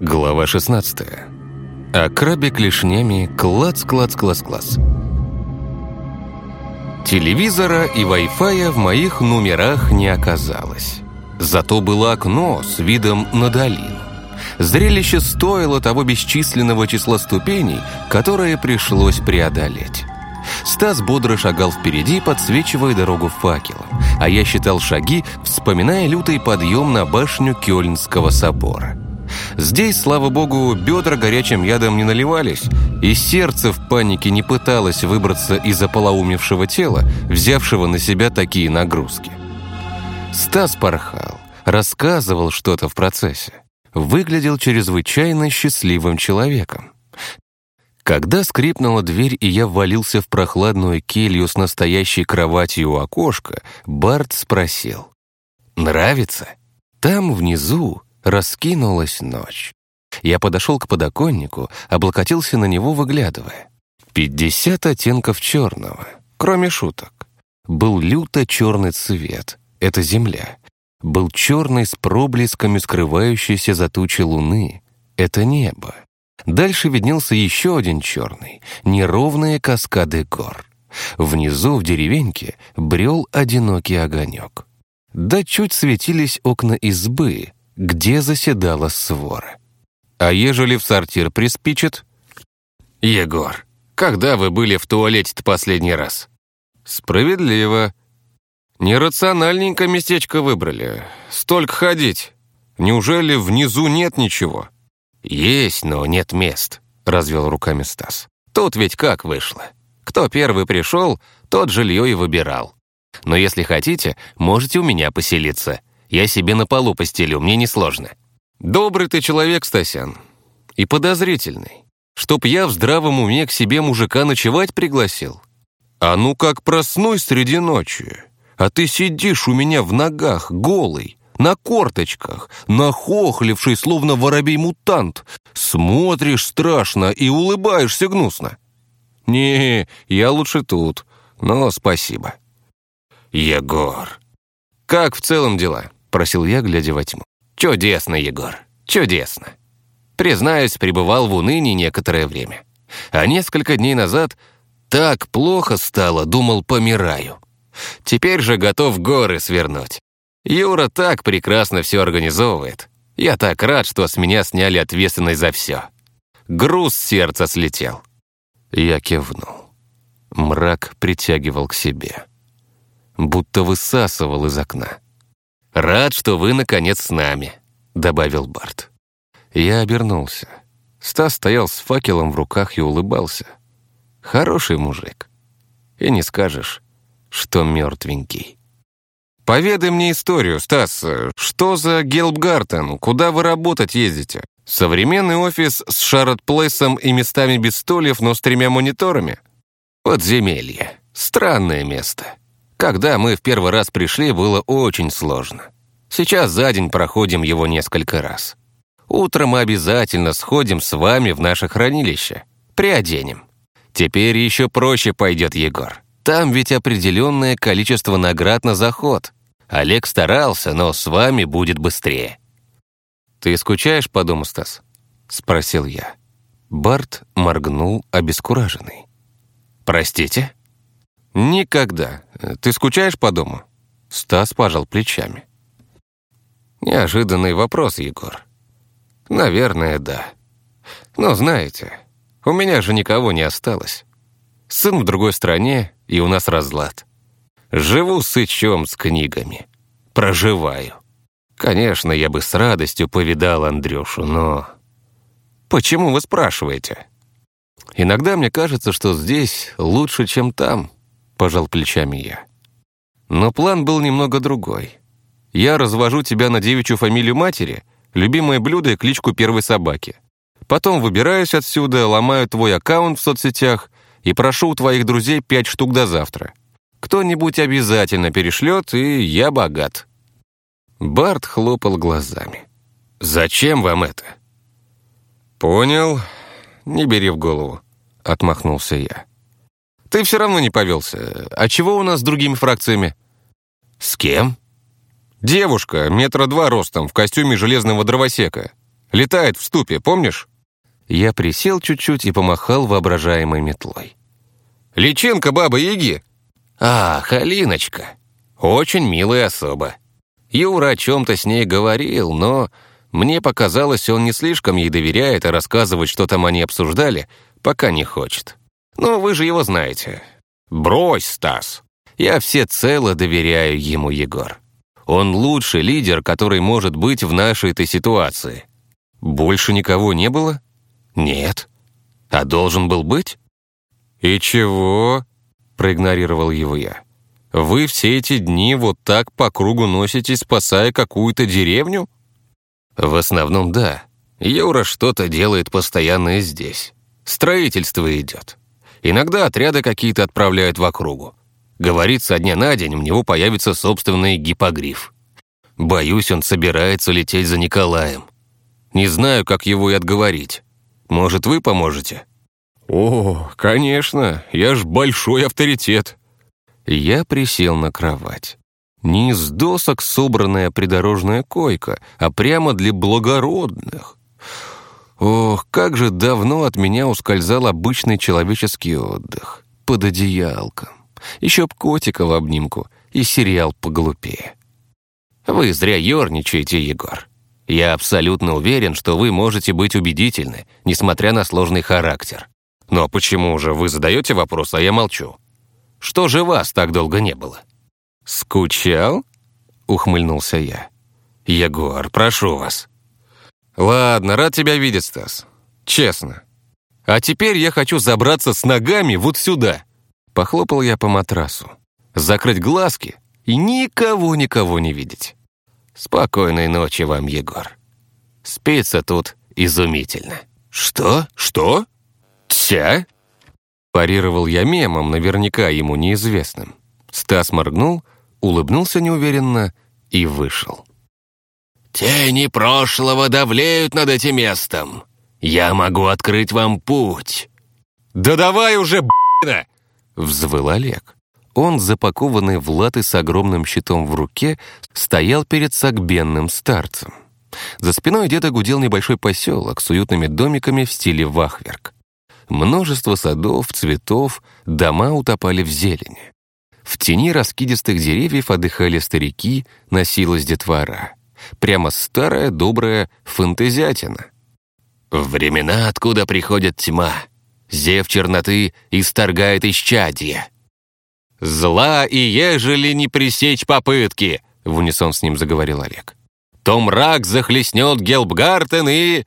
Глава 16. А крабе клешнями клац-клац-клац-клац. Телевизора и Wi-Fi в моих номерах не оказалось. Зато было окно с видом на долину. Зрелище стоило того бесчисленного числа ступеней, которые пришлось преодолеть. Стас бодро шагал впереди, подсвечивая дорогу факелом, а я считал шаги, вспоминая лютый подъем на башню Кёльнского собора. Здесь, слава богу, бедра горячим ядом не наливались, и сердце в панике не пыталось выбраться из ополоумевшего тела, взявшего на себя такие нагрузки. Стас порхал, рассказывал что-то в процессе. Выглядел чрезвычайно счастливым человеком. Когда скрипнула дверь, и я ввалился в прохладную келью с настоящей кроватью у окошка, Барт спросил. «Нравится?» Там внизу раскинулась ночь. Я подошел к подоконнику, облокотился на него, выглядывая. Пятьдесят оттенков черного, кроме шуток. Был люто черный цвет — это земля. Был черный с проблесками скрывающейся за тучи луны — это небо. Дальше виднелся еще один черный, неровные каскады гор. Внизу, в деревеньке, брел одинокий огонек. Да чуть светились окна избы, где заседала свора. А ежели в сортир приспичит? «Егор, когда вы были в туалете-то последний раз?» «Справедливо. Нерациональненько местечко выбрали. Столько ходить. Неужели внизу нет ничего?» «Есть, но нет мест», — развел руками Стас. «Тут ведь как вышло. Кто первый пришел, тот жилье и выбирал. Но если хотите, можете у меня поселиться. Я себе на полу постелю, мне несложно». «Добрый ты человек, Стасян. И подозрительный. Чтоб я в здравом уме к себе мужика ночевать пригласил. А ну как проснусь среди ночи, а ты сидишь у меня в ногах, голый, на корточках, нахохливший, словно воробей-мутант, смотришь страшно и улыбаешься гнусно. Не, я лучше тут, но спасибо. Егор, как в целом дела? Просил я, глядя во тьму. Чудесно, Егор, чудесно. Признаюсь, пребывал в унынии некоторое время. А несколько дней назад так плохо стало, думал, помираю. Теперь же готов горы свернуть. Юра так прекрасно все организовывает. Я так рад, что с меня сняли ответственность за все. Груз с сердца слетел. Я кивнул. Мрак притягивал к себе. Будто высасывал из окна. «Рад, что вы, наконец, с нами», — добавил Барт. Я обернулся. Стас стоял с факелом в руках и улыбался. Хороший мужик. И не скажешь, что мертвенький. «Поведай мне историю, Стас. Что за Гелбгартен? Куда вы работать ездите? Современный офис с шарот-плейсом и местами без стульев, но с тремя мониторами? Подземелье. Странное место. Когда мы в первый раз пришли, было очень сложно. Сейчас за день проходим его несколько раз. Утром мы обязательно сходим с вами в наше хранилище. Приоденем. Теперь еще проще пойдет Егор. Там ведь определенное количество наград на заход. Олег старался, но с вами будет быстрее». «Ты скучаешь по дому, Стас?» — спросил я. Барт моргнул обескураженный. «Простите?» «Никогда. Ты скучаешь по дому?» Стас пожал плечами. «Неожиданный вопрос, Егор. Наверное, да. Но знаете, у меня же никого не осталось. Сын в другой стране, и у нас разлад. Живу сычом с книгами. Проживаю. Конечно, я бы с радостью повидал Андрюшу, но... Почему вы спрашиваете? Иногда мне кажется, что здесь лучше, чем там, пожал плечами я. Но план был немного другой. Я развожу тебя на девичью фамилию матери, любимое блюдо и кличку первой собаки. Потом выбираюсь отсюда, ломаю твой аккаунт в соцсетях и прошу у твоих друзей пять штук до завтра. Кто-нибудь обязательно перешлет, и я богат». Барт хлопал глазами. «Зачем вам это?» «Понял. Не бери в голову», — отмахнулся я. «Ты все равно не повелся. А чего у нас с другими фракциями?» «С кем?» «Девушка, метра два ростом, в костюме железного дровосека. Летает в ступе, помнишь?» Я присел чуть-чуть и помахал воображаемой метлой. «Личинка Баба-Яги!» «Ах, Алиночка! Очень милая особа. Юра о чем-то с ней говорил, но мне показалось, он не слишком ей доверяет, а рассказывать, что там они обсуждали, пока не хочет. Но вы же его знаете. Брось, Стас. Я всецело доверяю ему, Егор. Он лучший лидер, который может быть в нашей этой ситуации. Больше никого не было? Нет. А должен был быть? И чего? Проигнорировал его я. Вы все эти дни вот так по кругу носитесь, спасая какую-то деревню? В основном, да. Юра что-то делает постоянно здесь. Строительство идет. Иногда отряды какие-то отправляют в округу. Говорит, со дня на день у него появится собственный гипогриф. Боюсь, он собирается лететь за Николаем. Не знаю, как его и отговорить. Может, вы поможете?» «О, конечно, я ж большой авторитет». Я присел на кровать. Не из досок собранная придорожная койка, а прямо для благородных. Ох, как же давно от меня ускользал обычный человеческий отдых. Под одеялком. Еще б котика в обнимку и сериал поглупее. Вы зря ерничаете, Егор. Я абсолютно уверен, что вы можете быть убедительны, несмотря на сложный характер. Но почему же вы задаете вопрос, а я молчу? Что же вас так долго не было? Скучал? Ухмыльнулся я. Егор, прошу вас. Ладно, рад тебя видеть, Стас. Честно. А теперь я хочу забраться с ногами вот сюда. Похлопал я по матрасу. Закрыть глазки и никого-никого не видеть. Спокойной ночи вам, Егор. Спится тут изумительно. Что? Что? Тя? Парировал я мемом, наверняка ему неизвестным. Стас моргнул, улыбнулся неуверенно и вышел. «Тени прошлого давлеют над этим местом. Я могу открыть вам путь». «Да давай уже, б***на!» — взвыл Олег. Он, запакованный в латы с огромным щитом в руке, стоял перед сагбенным старцем. За спиной деда гудел небольшой поселок с уютными домиками в стиле вахверк. Множество садов, цветов, дома утопали в зелени. В тени раскидистых деревьев отдыхали старики, носилась детвора. Прямо старая добрая фантазиатина. «Времена, откуда приходит тьма. Зев черноты исторгает исчадье», «Зла и ежели не пресечь попытки», — в унисон с ним заговорил Олег. «То мрак захлестнет Гелбгартен и...»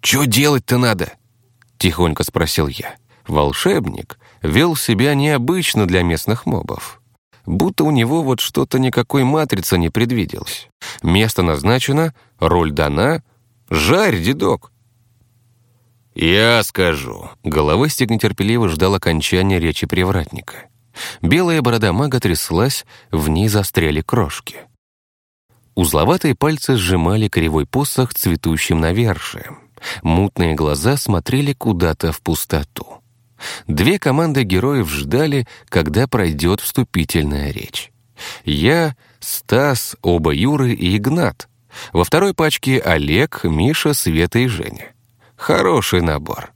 «Чё делать-то надо?» — тихонько спросил я. Волшебник вел себя необычно для местных мобов. Будто у него вот что-то никакой матрицы не предвиделось. Место назначено, роль дана. Жарь, дедок. «Я скажу». Головыстик нетерпеливо ждал окончания речи привратника. Белая борода мага тряслась, в ней застряли крошки. Узловатые пальцы сжимали кривой посох цветущим навершием. Мутные глаза смотрели куда-то в пустоту. Две команды героев ждали, когда пройдет вступительная речь. Я, Стас, оба Юры и Игнат. Во второй пачке Олег, Миша, Света и Женя. Хороший набор.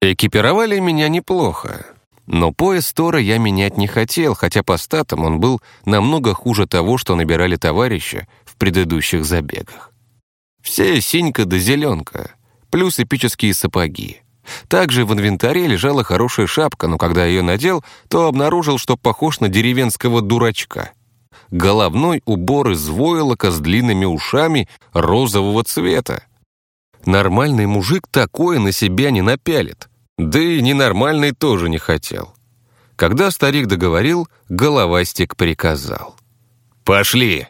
Экипировали меня неплохо. Но пояс Тора я менять не хотел, хотя по статам он был намного хуже того, что набирали товарища в предыдущих забегах. Все синька да зеленка, плюс эпические сапоги. Также в инвентаре лежала хорошая шапка, но когда ее надел, то обнаружил, что похож на деревенского дурачка. Головной убор из войлока с длинными ушами розового цвета. Нормальный мужик такое на себя не напялит. Да и ненормальный тоже не хотел. Когда старик договорил, головастик приказал. «Пошли!»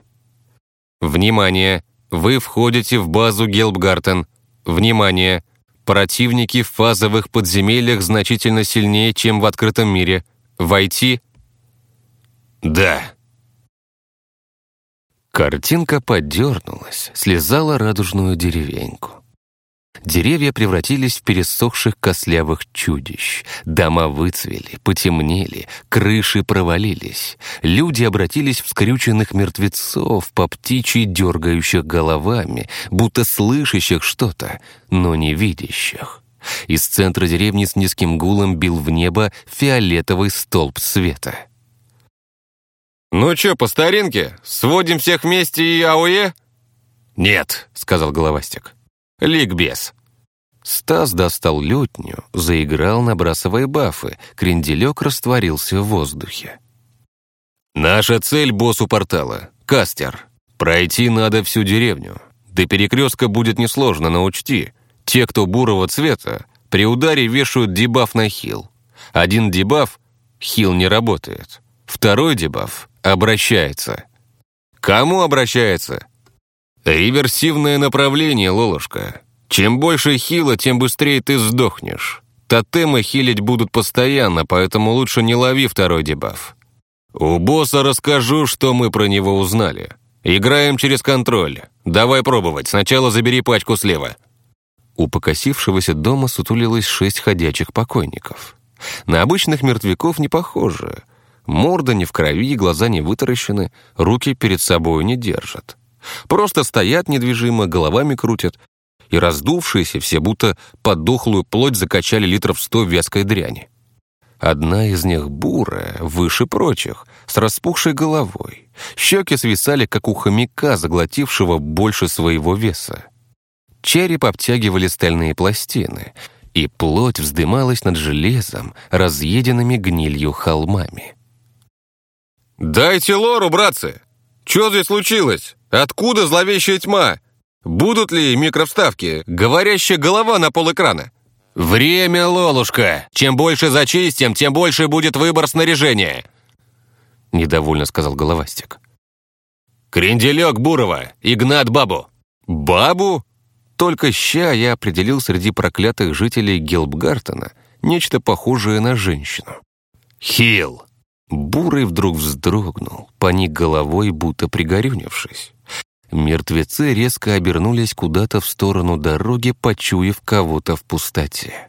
«Внимание! Вы входите в базу Гелбгартен. Внимание! Противники в фазовых подземельях значительно сильнее, чем в открытом мире. Войти?» «Да!» Картинка подернулась, слезала радужную деревеньку. Деревья превратились в пересохших кослявых чудищ. Дома выцвели, потемнели, крыши провалились. Люди обратились в скрюченных мертвецов, по птичьи дергающих головами, будто слышащих что-то, но не видящих. Из центра деревни с низким гулом бил в небо фиолетовый столб света. «Ну чё, по старинке? Сводим всех вместе и АОЕ?» «Нет», — сказал Головастик. «Ликбез». Стас достал лютню, заиграл, набрасывая бафы. Кренделек растворился в воздухе. «Наша цель — босс у портала. Кастер. Пройти надо всю деревню. До перекрестка будет несложно, но учти. Те, кто бурого цвета, при ударе вешают дебаф на хил. Один дебаф — хил не работает. Второй дебаф — обращается. Кому обращается? Реверсивное направление, Лолушка. Чем больше хила, тем быстрее ты сдохнешь. Тотемы хилить будут постоянно, поэтому лучше не лови второй дебаф. У босса расскажу, что мы про него узнали. Играем через контроль. Давай пробовать. Сначала забери пачку слева. У покосившегося дома сутулилось шесть ходячих покойников. На обычных мертвяков не похоже. Морда не в крови, глаза не вытаращены, руки перед собой не держат. Просто стоят недвижимо, головами крутят, и раздувшиеся все будто подохлую плоть закачали литров сто вязкой дряни. Одна из них бурая, выше прочих, с распухшей головой. Щеки свисали, как у хомяка, заглотившего больше своего веса. Череп обтягивали стальные пластины, и плоть вздымалась над железом, разъеденными гнилью холмами. «Дайте лору, братцы! Что здесь случилось? Откуда зловещая тьма? Будут ли микровставки? Говорящая голова на пол экрана?» «Время, Лолушка! Чем больше зачистим, тем больше будет выбор снаряжения!» Недовольно сказал Головастик. «Кренделек Бурова, Игнат Бабу!» «Бабу?» Только ща я определил среди проклятых жителей Гелбгартена нечто похожее на женщину. «Хил!» Бурый вдруг вздрогнул, поник головой, будто пригорюнившись. Мертвецы резко обернулись куда-то в сторону дороги, почуяв кого-то в пустоте.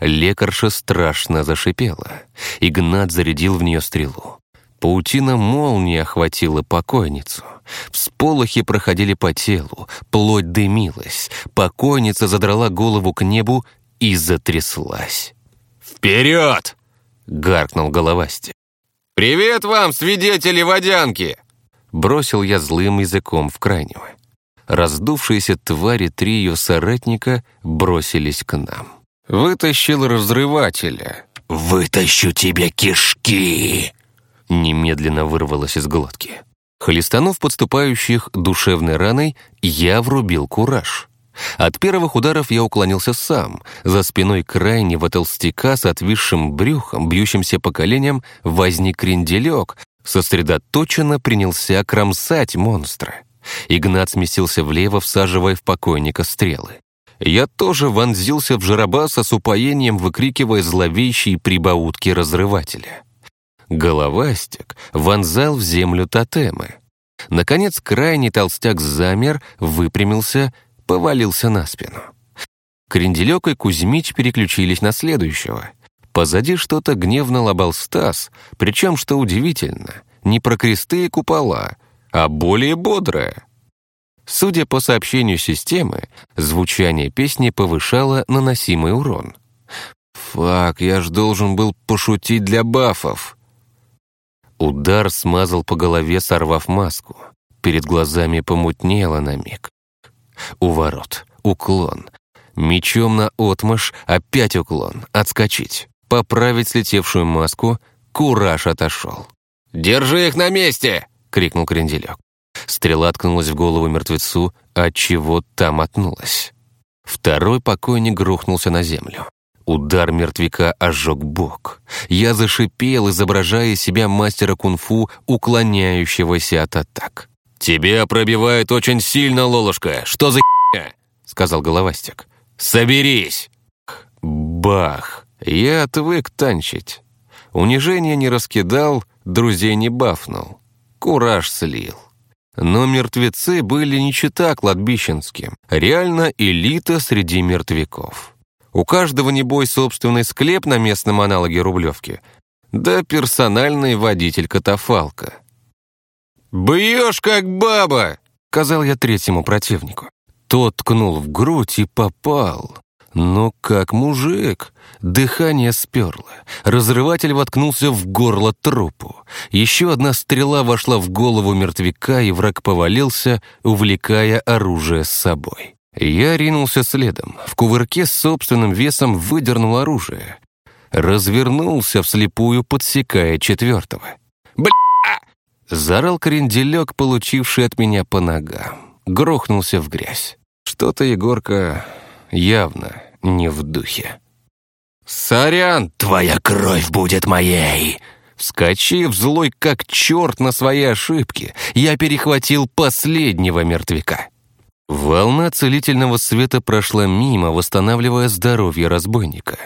Лекарша страшно зашипела. Игнат зарядил в нее стрелу. Паутина молнии охватила покойницу. Всполохи проходили по телу, плоть дымилась. Покойница задрала голову к небу и затряслась. «Вперед!» — гаркнул головастик. «Привет вам, свидетели водянки!» Бросил я злым языком в крайнего. Раздувшиеся твари три ее соратника бросились к нам. Вытащил разрывателя. «Вытащу тебе кишки!» Немедленно вырвалось из глотки. Хлестанув подступающих душевной раной, я врубил кураж. От первых ударов я уклонился сам. За спиной крайнего толстяка с отвисшим брюхом, бьющимся по коленям, возник кренделек, сосредоточенно принялся кромсать монстра. Игнат сместился влево, всаживая в покойника стрелы. Я тоже вонзился в Жарабаса с упоением, выкрикивая зловещие прибаутки разрывателя. Головастик вонзал в землю тотемы. Наконец, крайний толстяк замер, выпрямился, повалился на спину. Кренделек и Кузьмич переключились на следующего. Позади что-то гневно лобал Стас, причем, что удивительно, не про кресты и купола, а более бодрое. Судя по сообщению системы, звучание песни повышало наносимый урон. «Фак, я ж должен был пошутить для бафов!» Удар смазал по голове, сорвав маску. Перед глазами помутнело на миг. Уворот, уклон. Мечом на отмаш, опять уклон, отскочить поправить слетевшую маску, кураж отошел. «Держи их на месте!» — крикнул Кренделек. Стрела ткнулась в голову мертвецу, отчего та мотнулась. Второй покойник грохнулся на землю. Удар мертвяка ожег бок. Я зашипел, изображая себя мастера кунг-фу, уклоняющегося от атак. «Тебя пробивает очень сильно, Лолушка! Что за херня?» — сказал Головастик. «Соберись!» Бах! Я отвык танчить. Унижение не раскидал, друзей не бафнул. Кураж слил. Но мертвецы были не чета кладбищенским, реально элита среди мертвяков. У каждого, небой, собственный склеп на местном аналоге Рублевки, да персональный водитель катафалка. «Бьешь, как баба!» — сказал я третьему противнику. Тот ткнул в грудь и попал. Но как мужик. Дыхание сперло. Разрыватель воткнулся в горло трупу. Еще одна стрела вошла в голову мертвяка, и враг повалился, увлекая оружие с собой. Я ринулся следом. В кувырке с собственным весом выдернул оружие. Развернулся вслепую, подсекая четвертого. «Бля!» Заорал кренделек, получивший от меня по ногам. Грохнулся в грязь. Что-то Егорка явно не в духе. «Сорян, твоя кровь будет моей!» Вскочив злой как черт на свои ошибки, я перехватил последнего мертвяка. Волна целительного света прошла мимо, восстанавливая здоровье разбойника.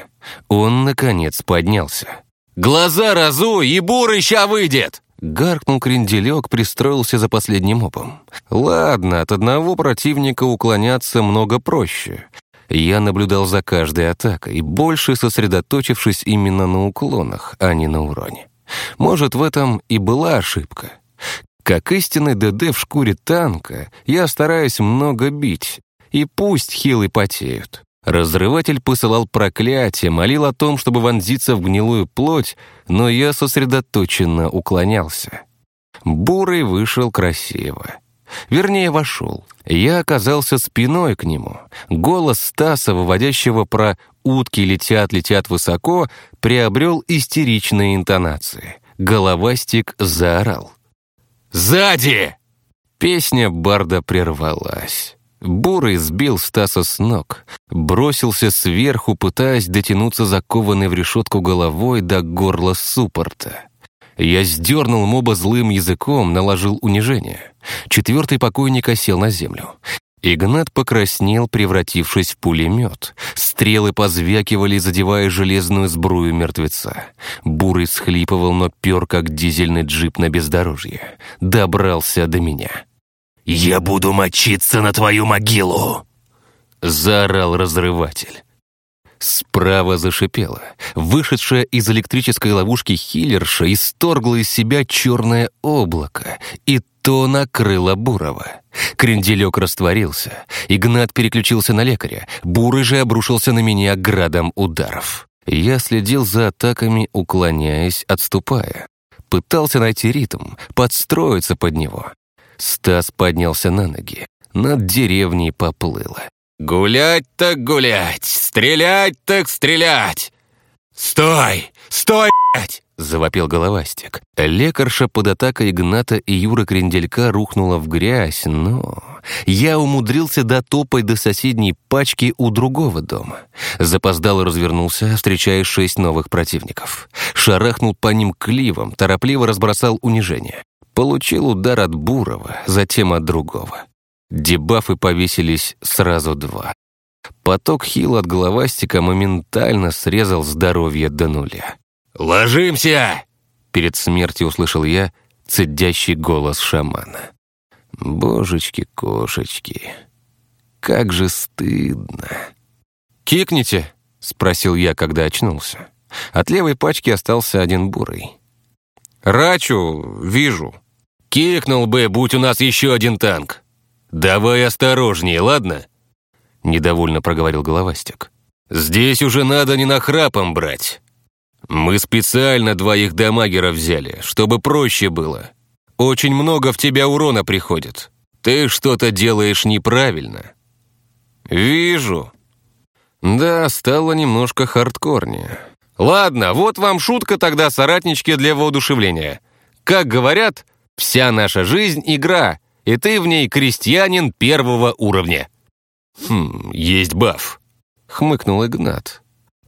Он, наконец, поднялся. «Глаза разуй, и бурый ща выйдет!» Гаркнул кренделек, пристроился за последним опом. «Ладно, от одного противника уклоняться много проще. Я наблюдал за каждой атакой, больше сосредоточившись именно на уклонах, а не на уроне. Может, в этом и была ошибка. Как истинный ДД в шкуре танка, я стараюсь много бить, и пусть хилы потеют. Разрыватель посылал проклятие, молил о том, чтобы вонзиться в гнилую плоть, но я сосредоточенно уклонялся. Бурый вышел красиво. Вернее, вошел. Я оказался спиной к нему. Голос Стаса, выводящего про «утки летят, летят высоко», приобрел истеричные интонации. Головастик заорал. «Сзади!» Песня Барда прервалась. Бурый сбил Стаса с ног, бросился сверху, пытаясь дотянуться закованной в решетку головой до горла суппорта. Я сдернул моба злым языком, наложил унижение. Четвертый покойник осел на землю. Игнат покраснел, превратившись в пулемет. Стрелы позвякивали, задевая железную сбрую мертвеца. Бурый схлипывал, но пер, как дизельный джип на бездорожье. Добрался до меня. «Я буду мочиться на твою могилу!» Заорал разрыватель. Справа зашипело. Вышедшая из электрической ловушки хиллерша исторгла из себя черное облако, и то накрыло Бурова. Кренделек растворился. Игнат переключился на лекаря. Бурый же обрушился на меня градом ударов. Я следил за атаками, уклоняясь, отступая. Пытался найти ритм, подстроиться под него. Стас поднялся на ноги. Над деревней поплыло. «Гулять так гулять! Стрелять так стрелять!» «Стой! Стой, блядь!» — завопил головастик. Лекарша под атакой Игната и Юра Кренделька рухнула в грязь, но... Я умудрился дотопать до соседней пачки у другого дома. Запоздало развернулся, встречая шесть новых противников. Шарахнул по ним кливом, торопливо разбросал унижение. Получил удар от Бурова, затем от другого. Дебафы повесились сразу два. Поток хил от головастика моментально срезал здоровье до нуля. «Ложимся!» Перед смертью услышал я цедящий голос шамана. «Божечки-кошечки, как же стыдно!» «Кикните?» — спросил я, когда очнулся. От левой пачки остался один бурый. «Рачу, вижу. Кикнул бы, будь у нас еще один танк!» «Давай осторожнее, ладно?» Недовольно проговорил Головастик. «Здесь уже надо не нахрапом брать. Мы специально двоих дамагеров взяли, чтобы проще было. Очень много в тебя урона приходит. Ты что-то делаешь неправильно». «Вижу». «Да, стало немножко хардкорнее». «Ладно, вот вам шутка тогда, соратнички, для воодушевления. Как говорят, вся наша жизнь — игра, и ты в ней крестьянин первого уровня». «Хм, есть баф», — хмыкнул Игнат.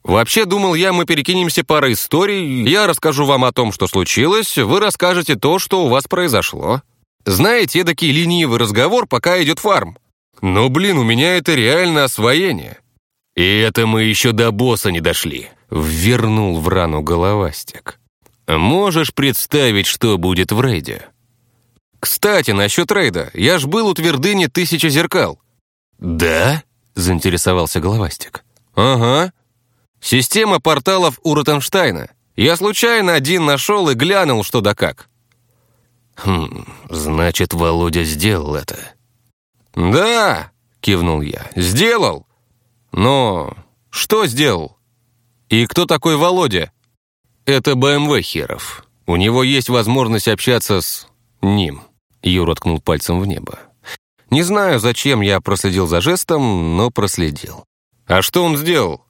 «Вообще, думал я, мы перекинемся парой историй, я расскажу вам о том, что случилось, вы расскажете то, что у вас произошло. Знаете, эдакий ленивый разговор, пока идет фарм. Но, блин, у меня это реально освоение». «И это мы еще до босса не дошли», — ввернул в рану головастик. «Можешь представить, что будет в рейде?» Кстати, насчет рейда. Я ж был у твердыни Тысяча Зеркал. Да? Заинтересовался Головастик. Ага. Система порталов у Ротенштейна. Я случайно один нашел и глянул, что да как. Хм, значит, Володя сделал это. Да, кивнул я, сделал. Но что сделал? И кто такой Володя? Это БМВ Херов. У него есть возможность общаться с ним. Юра ткнул пальцем в небо. Не знаю, зачем я проследил за жестом, но проследил. А что он сделал?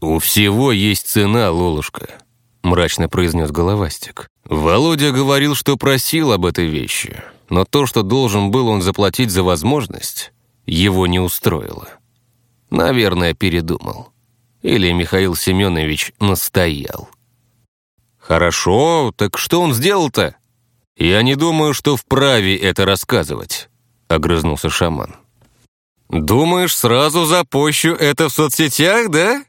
«У всего есть цена, Лолушка», — мрачно произнес Головастик. «Володя говорил, что просил об этой вещи, но то, что должен был он заплатить за возможность, его не устроило. Наверное, передумал. Или Михаил Семенович настоял». «Хорошо, так что он сделал-то?» «Я не думаю, что вправе это рассказывать», — огрызнулся шаман. «Думаешь, сразу запощу это в соцсетях, да?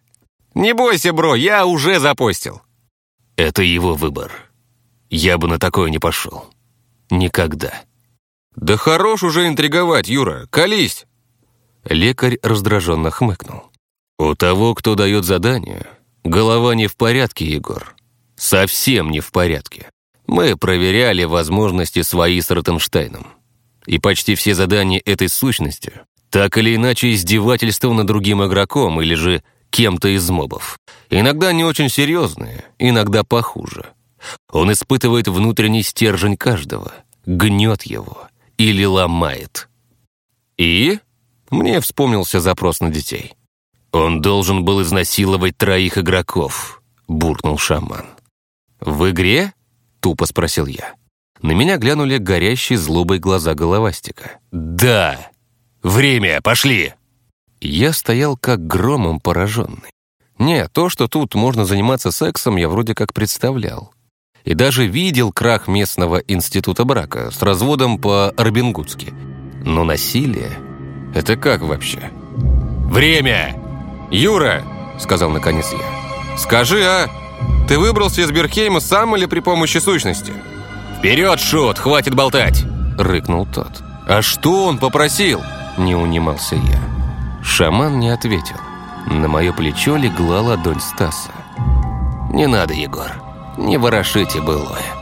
Не бойся, бро, я уже запостил». «Это его выбор. Я бы на такое не пошел. Никогда». «Да хорош уже интриговать, Юра, колись!» Лекарь раздраженно хмыкнул. «У того, кто дает задание, голова не в порядке, Егор. Совсем не в порядке. Мы проверяли возможности свои с Ротенштейном. И почти все задания этой сущности так или иначе издевательство над другим игроком или же кем-то из мобов. Иногда не очень серьезные, иногда похуже. Он испытывает внутренний стержень каждого, гнет его или ломает. И мне вспомнился запрос на детей. «Он должен был изнасиловать троих игроков», — буркнул шаман. «В игре?» Тупо спросил я. На меня глянули горящие злобой глаза головастика. «Да! Время! Пошли!» Я стоял как громом пораженный. Не, то, что тут можно заниматься сексом, я вроде как представлял. И даже видел крах местного института брака с разводом по-арбингутски. Но насилие — это как вообще? «Время! Юра!» — сказал наконец я. «Скажи, а ты выбрался из Берхейма сам или при помощи сущности?» «Вперед, Шут, хватит болтать!» — рыкнул тот. «А что он попросил?» — не унимался я. Шаман не ответил. На мое плечо легла ладонь Стаса. «Не надо, Егор, не ворошите былое.